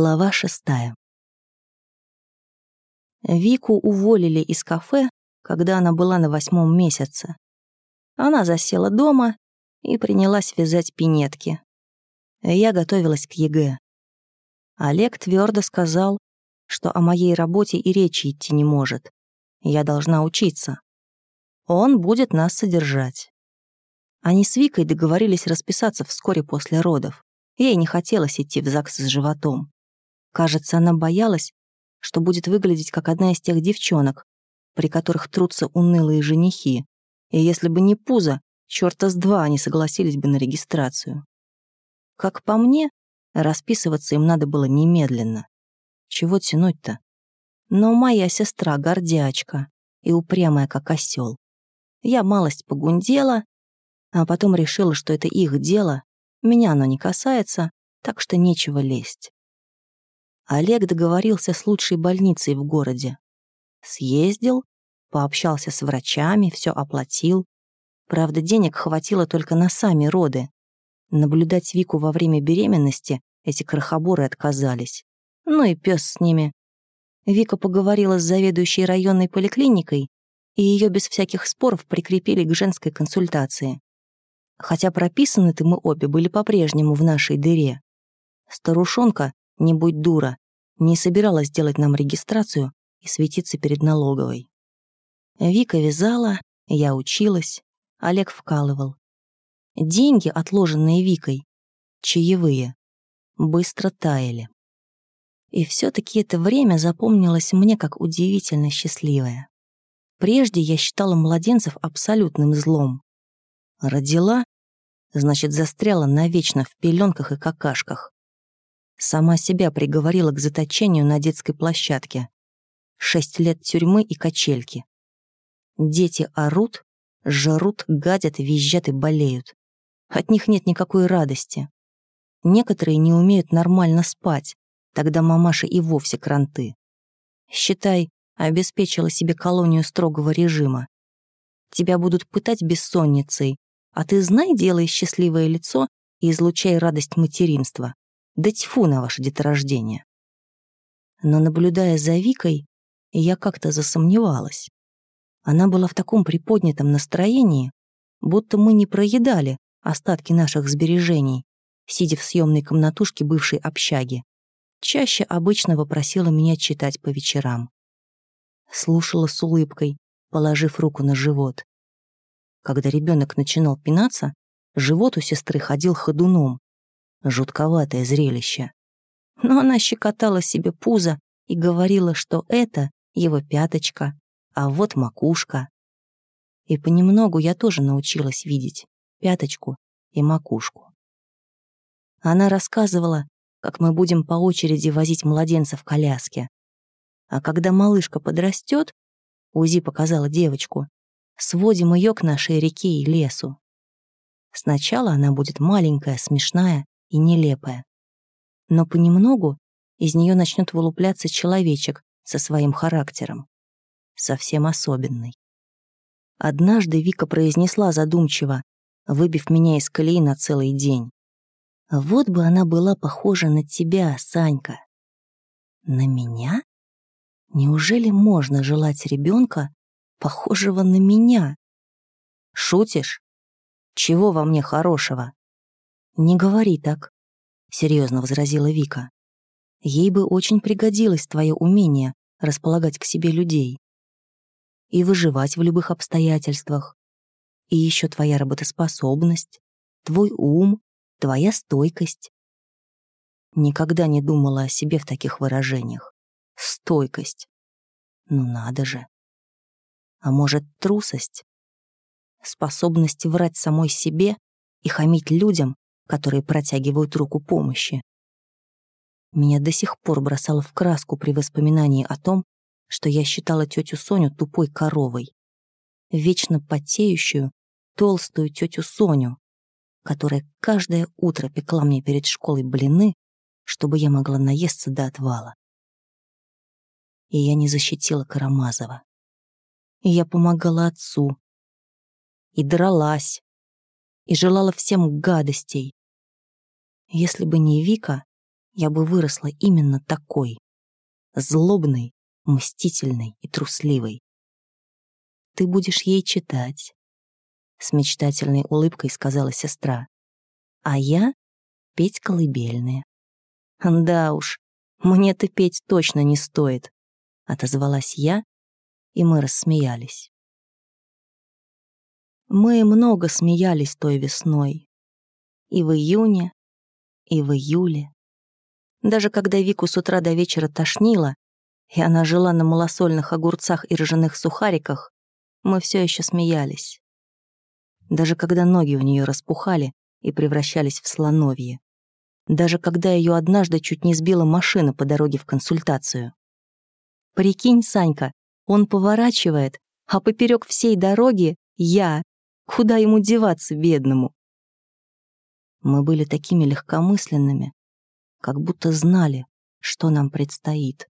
Глава шестая. Вику уволили из кафе, когда она была на восьмом месяце. Она засела дома и принялась вязать пинетки. Я готовилась к ЕГЭ. Олег твердо сказал, что о моей работе и речи идти не может. Я должна учиться. Он будет нас содержать. Они с Викой договорились расписаться вскоре после родов. Ей не хотелось идти в ЗАГС с животом. Кажется, она боялась, что будет выглядеть как одна из тех девчонок, при которых трутся унылые женихи. И если бы не пузо, чёрта с два они согласились бы на регистрацию. Как по мне, расписываться им надо было немедленно. Чего тянуть-то? Но моя сестра гордячка и упрямая, как осел. Я малость погундела, а потом решила, что это их дело, меня оно не касается, так что нечего лезть. Олег договорился с лучшей больницей в городе. Съездил, пообщался с врачами, все оплатил. Правда, денег хватило только на сами роды. Наблюдать Вику во время беременности эти крохоборы отказались. Ну и пес с ними. Вика поговорила с заведующей районной поликлиникой, и ее без всяких споров прикрепили к женской консультации хотя прописаны-то мы обе были по-прежнему в нашей дыре. Старушонка, не будь дура, не собиралась делать нам регистрацию и светиться перед налоговой. Вика вязала, я училась, Олег вкалывал. Деньги, отложенные Викой, чаевые, быстро таяли. И все таки это время запомнилось мне как удивительно счастливое. Прежде я считала младенцев абсолютным злом. Родила, значит, застряла навечно в пеленках и какашках. Сама себя приговорила к заточению на детской площадке. Шесть лет тюрьмы и качельки. Дети орут, жрут, гадят, визжат и болеют. От них нет никакой радости. Некоторые не умеют нормально спать, тогда мамаша и вовсе кранты. Считай, обеспечила себе колонию строгого режима. Тебя будут пытать бессонницей, а ты знай, делай счастливое лицо и излучай радость материнства. Да тьфу на ваше деторождение. Но наблюдая за Викой, я как-то засомневалась. Она была в таком приподнятом настроении, будто мы не проедали остатки наших сбережений, сидя в съемной комнатушке бывшей общаги. Чаще обычного просила меня читать по вечерам. Слушала с улыбкой, положив руку на живот. Когда ребенок начинал пинаться, живот у сестры ходил ходуном. Жутковатое зрелище. Но она щекотала себе пузо и говорила, что это его пяточка, а вот макушка. И понемногу я тоже научилась видеть пяточку и макушку. Она рассказывала, как мы будем по очереди возить младенца в коляске. А когда малышка подрастет, УЗИ показала девочку, сводим ее к нашей реке и лесу. Сначала она будет маленькая, смешная и нелепая. Но понемногу из нее начнет вылупляться человечек со своим характером. Совсем особенный. Однажды Вика произнесла задумчиво, выбив меня из колеи на целый день. «Вот бы она была похожа на тебя, Санька». «На меня? Неужели можно желать ребенка, похожего на меня. Шутишь? Чего во мне хорошего? Не говори так, серьезно возразила Вика. Ей бы очень пригодилось твое умение располагать к себе людей и выживать в любых обстоятельствах. И еще твоя работоспособность, твой ум, твоя стойкость. Никогда не думала о себе в таких выражениях. Стойкость. Ну надо же. А может, трусость? Способность врать самой себе и хамить людям, которые протягивают руку помощи. Меня до сих пор бросало в краску при воспоминании о том, что я считала тетю Соню тупой коровой. Вечно потеющую, толстую тетю Соню, которая каждое утро пекла мне перед школой блины, чтобы я могла наесться до отвала. И я не защитила Карамазова и я помогала отцу. И дралась, и желала всем гадостей. Если бы не Вика, я бы выросла именно такой. Злобной, мстительной и трусливой. Ты будешь ей читать, с мечтательной улыбкой сказала сестра. А я — петь колыбельные. Да уж, мне-то петь точно не стоит, отозвалась я, и мы рассмеялись. Мы много смеялись той весной. И в июне, и в июле. Даже когда Вику с утра до вечера тошнило, и она жила на малосольных огурцах и ржаных сухариках, мы все еще смеялись даже когда ноги у нее распухали и превращались в слоновье. Даже когда ее однажды чуть не сбила машина по дороге в консультацию. Прикинь, Санька, он поворачивает, а поперек всей дороги я. Куда ему деваться, бедному? Мы были такими легкомысленными, как будто знали, что нам предстоит,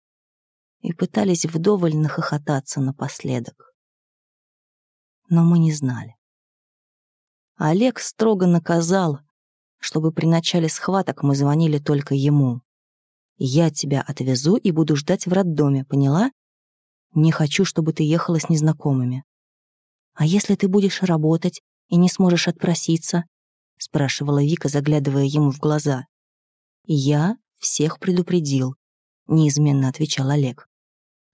и пытались вдоволь нахохотаться напоследок. Но мы не знали. Олег строго наказал, чтобы при начале схваток мы звонили только ему. «Я тебя отвезу и буду ждать в роддоме, поняла? Не хочу, чтобы ты ехала с незнакомыми». «А если ты будешь работать и не сможешь отпроситься?» — спрашивала Вика, заглядывая ему в глаза. «Я всех предупредил», — неизменно отвечал Олег.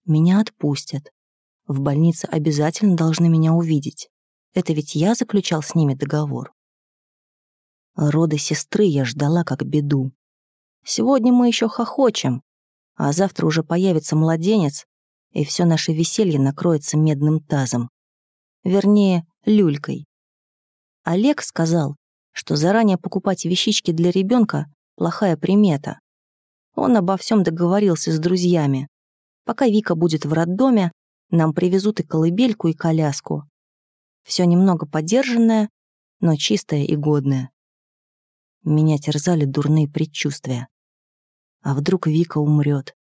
«Меня отпустят. В больнице обязательно должны меня увидеть. Это ведь я заключал с ними договор. Роды сестры я ждала как беду. Сегодня мы еще хохочем, а завтра уже появится младенец, и все наше веселье накроется медным тазом. Вернее, люлькой. Олег сказал, что заранее покупать вещички для ребенка плохая примета. Он обо всем договорился с друзьями. Пока Вика будет в роддоме, нам привезут и колыбельку, и коляску. Все немного подержанное, но чистое и годное. Меня терзали дурные предчувствия. А вдруг Вика умрет?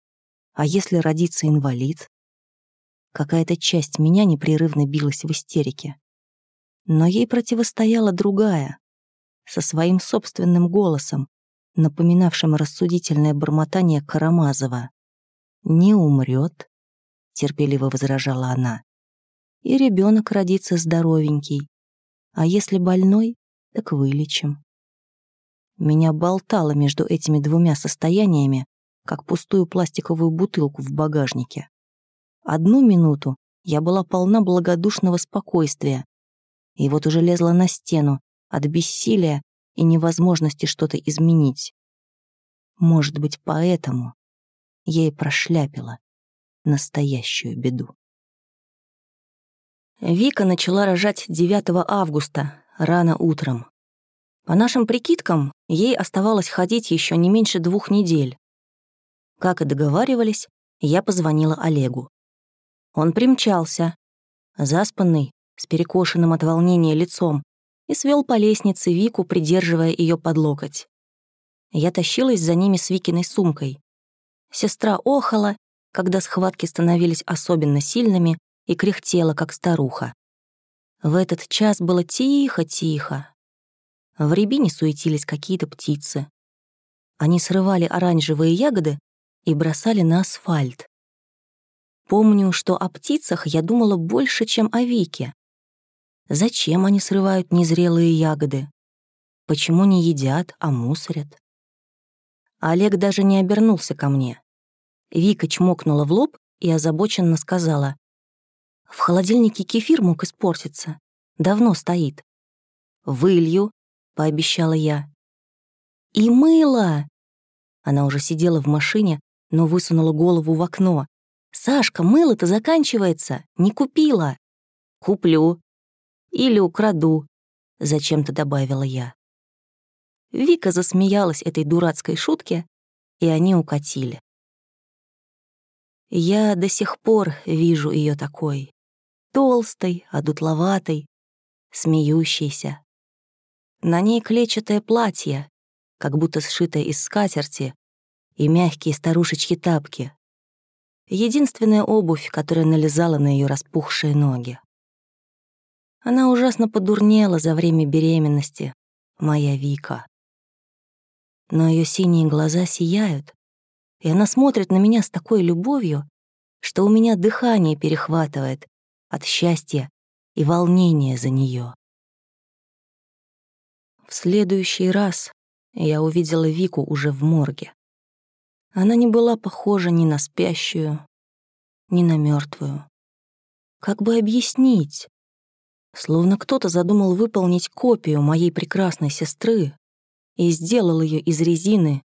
А если родится инвалид? Какая-то часть меня непрерывно билась в истерике. Но ей противостояла другая, со своим собственным голосом, напоминавшим рассудительное бормотание Карамазова. «Не умрет», — терпеливо возражала она и ребенок родится здоровенький. А если больной, так вылечим. Меня болтало между этими двумя состояниями, как пустую пластиковую бутылку в багажнике. Одну минуту я была полна благодушного спокойствия, и вот уже лезла на стену от бессилия и невозможности что-то изменить. Может быть, поэтому я и прошляпила настоящую беду. Вика начала рожать 9 августа, рано утром. По нашим прикидкам, ей оставалось ходить еще не меньше двух недель. Как и договаривались, я позвонила Олегу. Он примчался, заспанный, с перекошенным от волнения лицом, и свел по лестнице Вику, придерживая ее под локоть. Я тащилась за ними с Викиной сумкой. Сестра охала, когда схватки становились особенно сильными, и кряхтела, как старуха. В этот час было тихо-тихо. В рябине суетились какие-то птицы. Они срывали оранжевые ягоды и бросали на асфальт. Помню, что о птицах я думала больше, чем о Вике. Зачем они срывают незрелые ягоды? Почему не едят, а мусорят? Олег даже не обернулся ко мне. Вика чмокнула в лоб и озабоченно сказала. В холодильнике кефир мог испортиться. Давно стоит. «Вылью», — пообещала я. «И мыло!» Она уже сидела в машине, но высунула голову в окно. «Сашка, мыло-то заканчивается. Не купила». «Куплю. Или украду», — зачем-то добавила я. Вика засмеялась этой дурацкой шутке, и они укатили. Я до сих пор вижу ее такой, толстой, одутловатой, смеющейся. На ней клетчатое платье, как будто сшитое из скатерти, и мягкие старушечьи тапки. Единственная обувь, которая налезала на ее распухшие ноги. Она ужасно подурнела за время беременности, моя Вика. но ее синие глаза сияют, и она смотрит на меня с такой любовью, что у меня дыхание перехватывает от счастья и волнения за нее. В следующий раз я увидела Вику уже в морге. Она не была похожа ни на спящую, ни на мертвую. Как бы объяснить? Словно кто-то задумал выполнить копию моей прекрасной сестры и сделал ее из резины,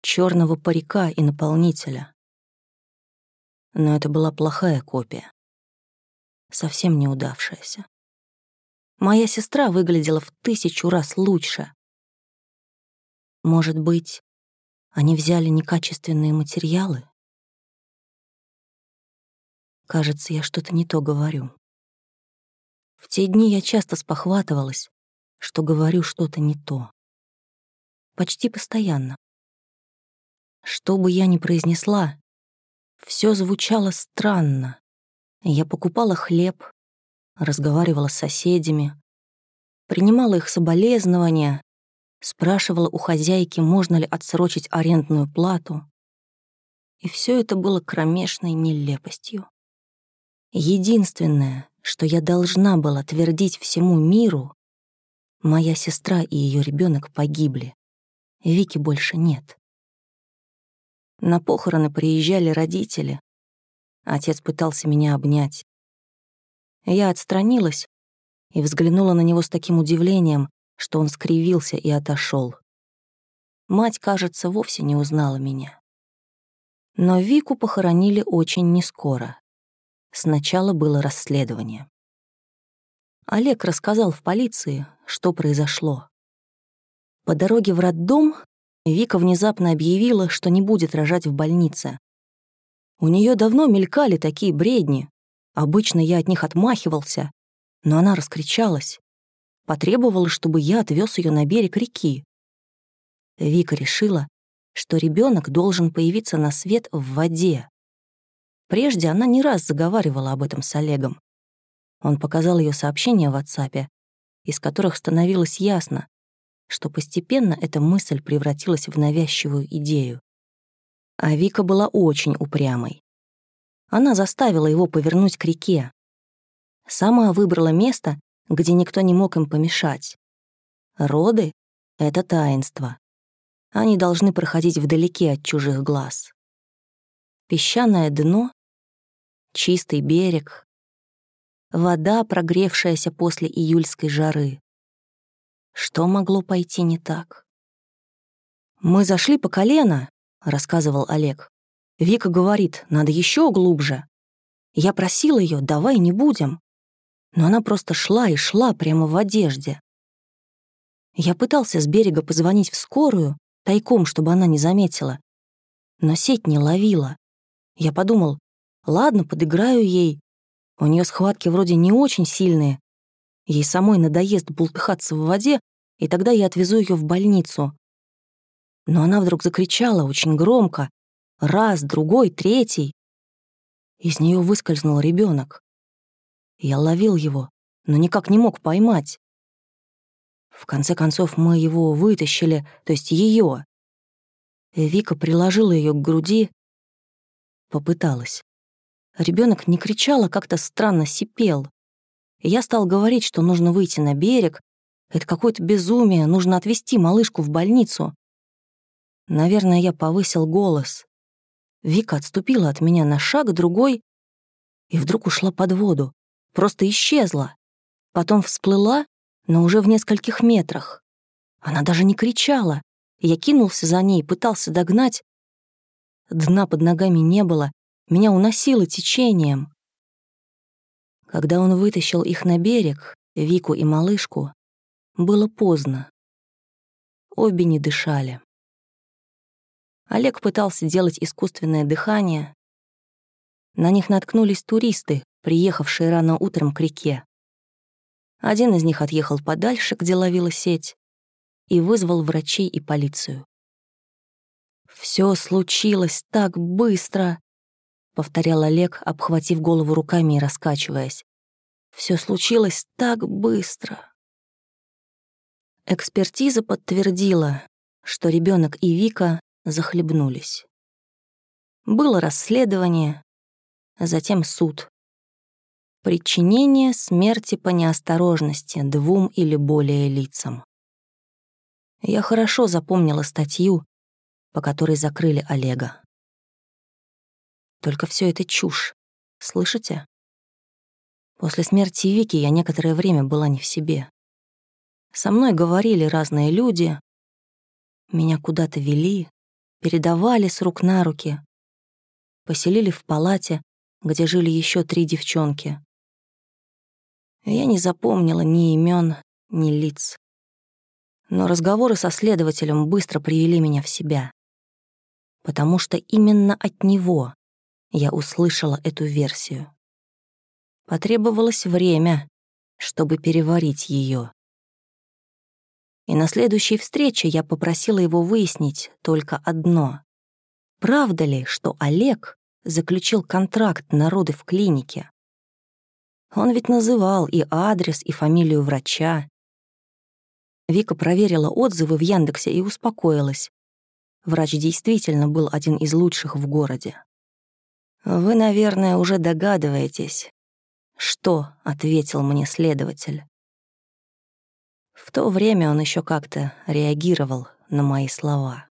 черного парика и наполнителя. Но это была плохая копия, совсем неудавшаяся. Моя сестра выглядела в тысячу раз лучше. Может быть, они взяли некачественные материалы? Кажется, я что-то не то говорю. В те дни я часто спохватывалась, что говорю что-то не то. Почти постоянно. Что бы я ни произнесла, все звучало странно. Я покупала хлеб, разговаривала с соседями, принимала их соболезнования, спрашивала у хозяйки, можно ли отсрочить арендную плату. И все это было кромешной нелепостью. Единственное, что я должна была твердить всему миру, моя сестра и ее ребенок погибли. Вики больше нет. На похороны приезжали родители. Отец пытался меня обнять. Я отстранилась и взглянула на него с таким удивлением, что он скривился и отошел. Мать, кажется, вовсе не узнала меня. Но Вику похоронили очень нескоро. Сначала было расследование. Олег рассказал в полиции, что произошло. По дороге в роддом Вика внезапно объявила, что не будет рожать в больнице. У нее давно мелькали такие бредни. Обычно я от них отмахивался, но она раскричалась потребовала, чтобы я отвез ее на берег реки. Вика решила, что ребенок должен появиться на свет в воде. Прежде она не раз заговаривала об этом с Олегом. Он показал ее сообщения в WhatsApp, из которых становилось ясно, что постепенно эта мысль превратилась в навязчивую идею. А Вика была очень упрямой. Она заставила его повернуть к реке. Сама выбрала место, где никто не мог им помешать. Роды — это таинство. Они должны проходить вдалеке от чужих глаз. Песчаное дно, чистый берег, вода, прогревшаяся после июльской жары. Что могло пойти не так? «Мы зашли по колено», — рассказывал Олег. Вика говорит, надо еще глубже. Я просил ее, давай не будем но она просто шла и шла прямо в одежде. Я пытался с берега позвонить в скорую, тайком, чтобы она не заметила, но сеть не ловила. Я подумал, ладно, подыграю ей. У нее схватки вроде не очень сильные. Ей самой надоест бултыхаться в воде, и тогда я отвезу ее в больницу. Но она вдруг закричала очень громко. Раз, другой, третий. Из нее выскользнул ребенок. Я ловил его, но никак не мог поймать. В конце концов, мы его вытащили, то есть ее. Вика приложила ее к груди, попыталась. Ребенок не кричал, а как-то странно сипел. Я стал говорить, что нужно выйти на берег. Это какое-то безумие, нужно отвезти малышку в больницу. Наверное, я повысил голос. Вика отступила от меня на шаг, другой, и вдруг ушла под воду просто исчезла. Потом всплыла, но уже в нескольких метрах. Она даже не кричала. Я кинулся за ней, пытался догнать. Дна под ногами не было, меня уносило течением. Когда он вытащил их на берег, Вику и малышку, было поздно. Обе не дышали. Олег пытался делать искусственное дыхание. На них наткнулись туристы, приехавшие рано утром к реке. Один из них отъехал подальше, где ловила сеть, и вызвал врачей и полицию. «Все случилось так быстро», — повторял Олег, обхватив голову руками и раскачиваясь. «Все случилось так быстро». Экспертиза подтвердила, что ребенок и Вика захлебнулись. Было расследование, затем суд. Причинение смерти по неосторожности двум или более лицам. Я хорошо запомнила статью, по которой закрыли Олега. Только все это чушь. Слышите? После смерти Вики я некоторое время была не в себе. Со мной говорили разные люди, меня куда-то вели, передавали с рук на руки, поселили в палате, где жили еще три девчонки. Я не запомнила ни имен, ни лиц. Но разговоры со следователем быстро привели меня в себя. Потому что именно от него я услышала эту версию. Потребовалось время, чтобы переварить ее. И на следующей встрече я попросила его выяснить только одно. Правда ли, что Олег заключил контракт на роды в клинике? Он ведь называл и адрес, и фамилию врача. Вика проверила отзывы в Яндексе и успокоилась. Врач действительно был один из лучших в городе. «Вы, наверное, уже догадываетесь, что ответил мне следователь». В то время он еще как-то реагировал на мои слова.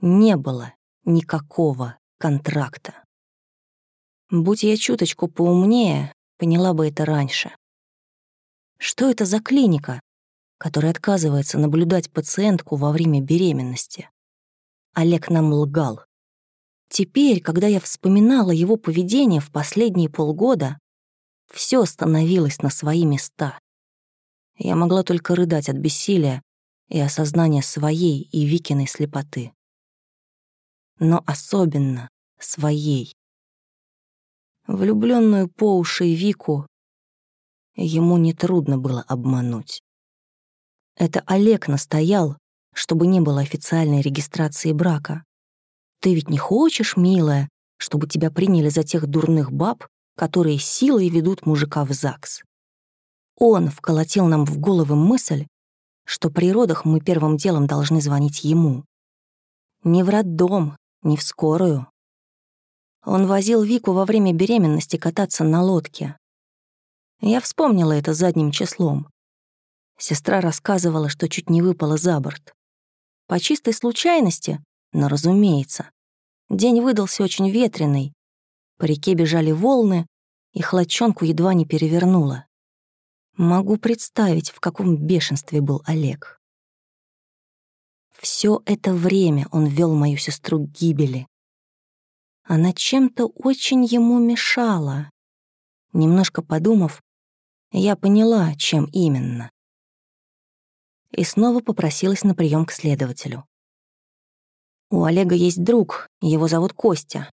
Не было никакого контракта. Будь я чуточку поумнее, поняла бы это раньше. Что это за клиника, которая отказывается наблюдать пациентку во время беременности? Олег нам лгал. Теперь, когда я вспоминала его поведение в последние полгода, все становилось на свои места. Я могла только рыдать от бессилия и осознания своей и Викиной слепоты. Но особенно своей влюбленную по уши Вику, ему нетрудно было обмануть. Это Олег настоял, чтобы не было официальной регистрации брака. Ты ведь не хочешь, милая, чтобы тебя приняли за тех дурных баб, которые силой ведут мужика в ЗАГС. Он вколотил нам в головы мысль, что при родах мы первым делом должны звонить ему. Не в роддом, не в скорую, он возил Вику во время беременности кататься на лодке. Я вспомнила это задним числом. Сестра рассказывала, что чуть не выпала за борт. По чистой случайности, но разумеется. День выдался очень ветреный. По реке бежали волны, и хлочонку едва не перевернуло. Могу представить, в каком бешенстве был Олег. Все это время он вел мою сестру к гибели. Она чем-то очень ему мешала. Немножко подумав, я поняла, чем именно. И снова попросилась на прием к следователю. У Олега есть друг, его зовут Костя.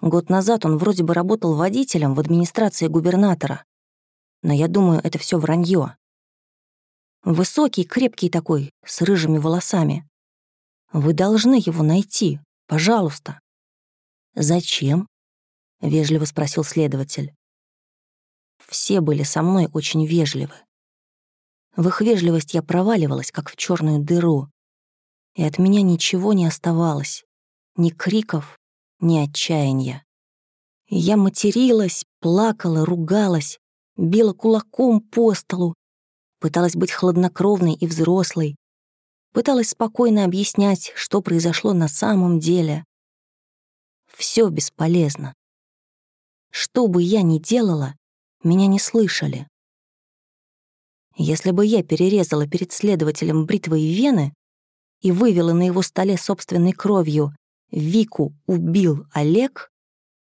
Год назад он вроде бы работал водителем в администрации губернатора. Но я думаю, это все вранье. Высокий, крепкий такой, с рыжими волосами. Вы должны его найти, пожалуйста. «Зачем?» — вежливо спросил следователь. Все были со мной очень вежливы. В их вежливость я проваливалась, как в черную дыру, и от меня ничего не оставалось, ни криков, ни отчаяния. я материлась, плакала, ругалась, била кулаком по столу, пыталась быть хладнокровной и взрослой, пыталась спокойно объяснять, что произошло на самом деле. Все бесполезно. Что бы я ни делала, меня не слышали. Если бы я перерезала перед следователем бритвой вены и вывела на его столе собственной кровью «Вику убил Олег»,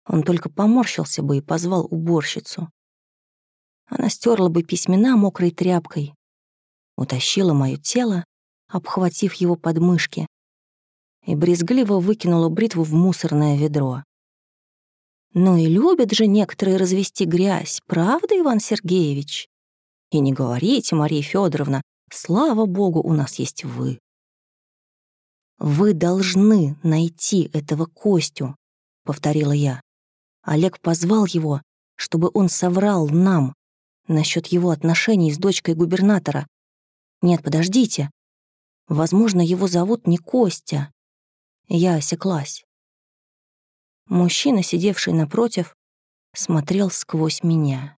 он только поморщился бы и позвал уборщицу. Она стерла бы письмена мокрой тряпкой, утащила мое тело, обхватив его подмышки, и брезгливо выкинула бритву в мусорное ведро. Ну и любят же некоторые развести грязь, правда, Иван Сергеевич? И не говорите, Мария Федоровна, слава богу, у нас есть вы. Вы должны найти этого Костю, повторила я. Олег позвал его, чтобы он соврал нам насчет его отношений с дочкой губернатора. Нет, подождите. Возможно, его зовут не Костя. Я осеклась. Мужчина, сидевший напротив, смотрел сквозь меня.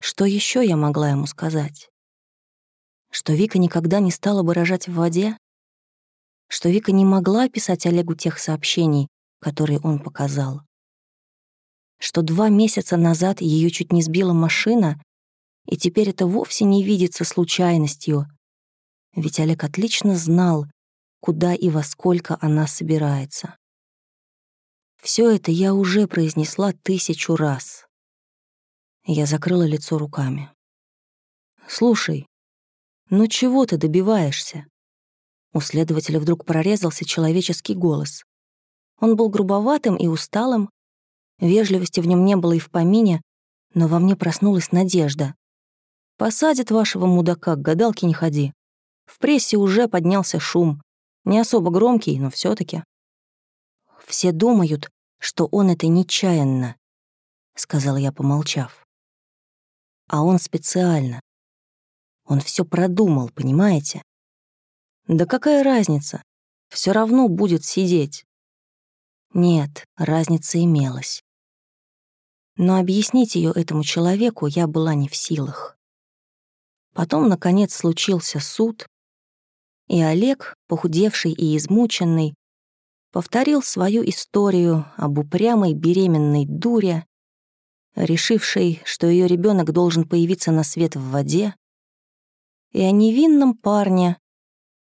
Что еще я могла ему сказать? Что Вика никогда не стала бы рожать в воде? Что Вика не могла писать Олегу тех сообщений, которые он показал? Что два месяца назад ее чуть не сбила машина, и теперь это вовсе не видится случайностью, ведь Олег отлично знал, куда и во сколько она собирается. Все это я уже произнесла тысячу раз. Я закрыла лицо руками. «Слушай, ну чего ты добиваешься?» У следователя вдруг прорезался человеческий голос. Он был грубоватым и усталым, вежливости в нем не было и в помине, но во мне проснулась надежда. «Посадят вашего мудака, к гадалке не ходи. В прессе уже поднялся шум. Не особо громкий, но все таки Все думают, что он это нечаянно, сказала я, помолчав. А он специально. Он все продумал, понимаете? Да какая разница? Все равно будет сидеть. Нет, разница имелась. Но объяснить ее этому человеку я была не в силах. Потом, наконец, случился суд, и Олег, похудевший и измученный, повторил свою историю об упрямой беременной дуре, решившей, что ее ребенок должен появиться на свет в воде, и о невинном парне,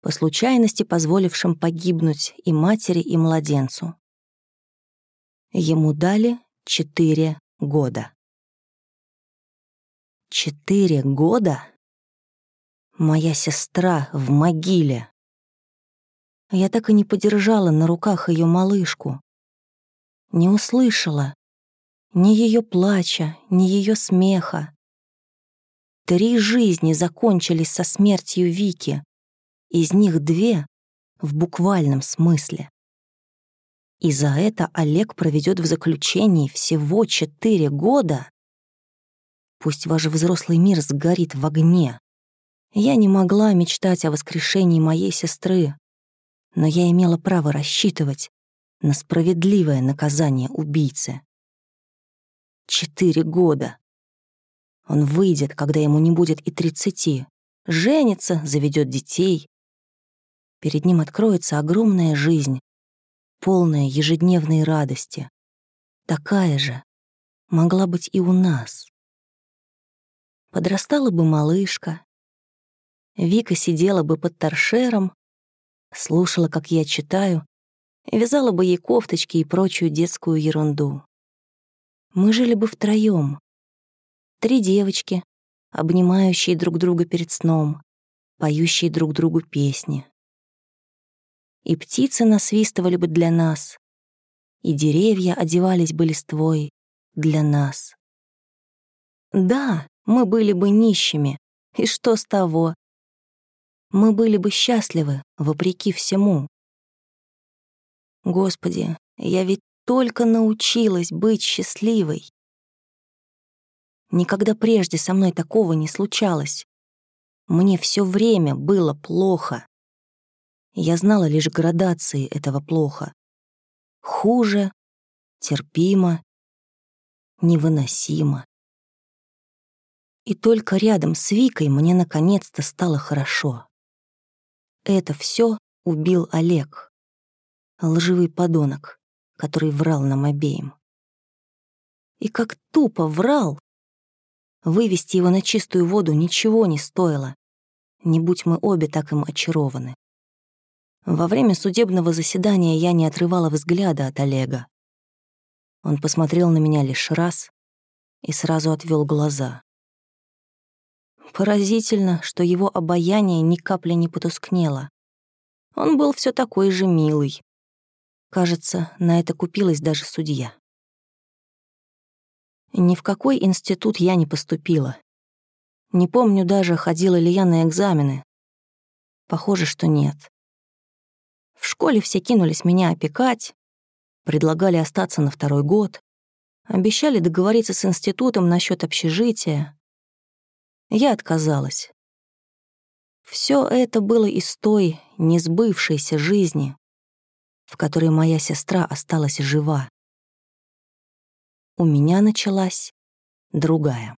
по случайности позволившем погибнуть и матери, и младенцу. Ему дали четыре года. Четыре года? Моя сестра в могиле. Я так и не подержала на руках ее малышку. Не услышала ни ее плача, ни ее смеха. Три жизни закончились со смертью Вики, из них две в буквальном смысле. И за это Олег проведет в заключении всего четыре года. Пусть ваш взрослый мир сгорит в огне. Я не могла мечтать о воскрешении моей сестры, но я имела право рассчитывать на справедливое наказание убийцы. Четыре года. Он выйдет, когда ему не будет и тридцати, женится, заведет детей. Перед ним откроется огромная жизнь, полная ежедневной радости. Такая же могла быть и у нас. Подрастала бы малышка, Вика сидела бы под торшером, слушала, как я читаю, вязала бы ей кофточки и прочую детскую ерунду. Мы жили бы втроём. Три девочки, обнимающие друг друга перед сном, поющие друг другу песни. И птицы насвистывали бы для нас, и деревья одевались бы листвой для нас. Да, мы были бы нищими, и что с того? мы были бы счастливы, вопреки всему. Господи, я ведь только научилась быть счастливой. Никогда прежде со мной такого не случалось. Мне все время было плохо. Я знала лишь градации этого плохо. Хуже, терпимо, невыносимо. И только рядом с Викой мне наконец-то стало хорошо. Это все убил Олег. Лживый подонок, который врал нам обеим. И как тупо врал! Вывести его на чистую воду ничего не стоило. Не будь мы обе так им очарованы. Во время судебного заседания я не отрывала взгляда от Олега. Он посмотрел на меня лишь раз и сразу отвел глаза. Поразительно, что его обаяние ни капли не потускнело. Он был все такой же милый. Кажется, на это купилась даже судья. Ни в какой институт я не поступила. Не помню даже, ходила ли я на экзамены. Похоже, что нет. В школе все кинулись меня опекать, предлагали остаться на второй год, обещали договориться с институтом насчет общежития, я отказалась. Все это было из той несбывшейся жизни, в которой моя сестра осталась жива. У меня началась другая.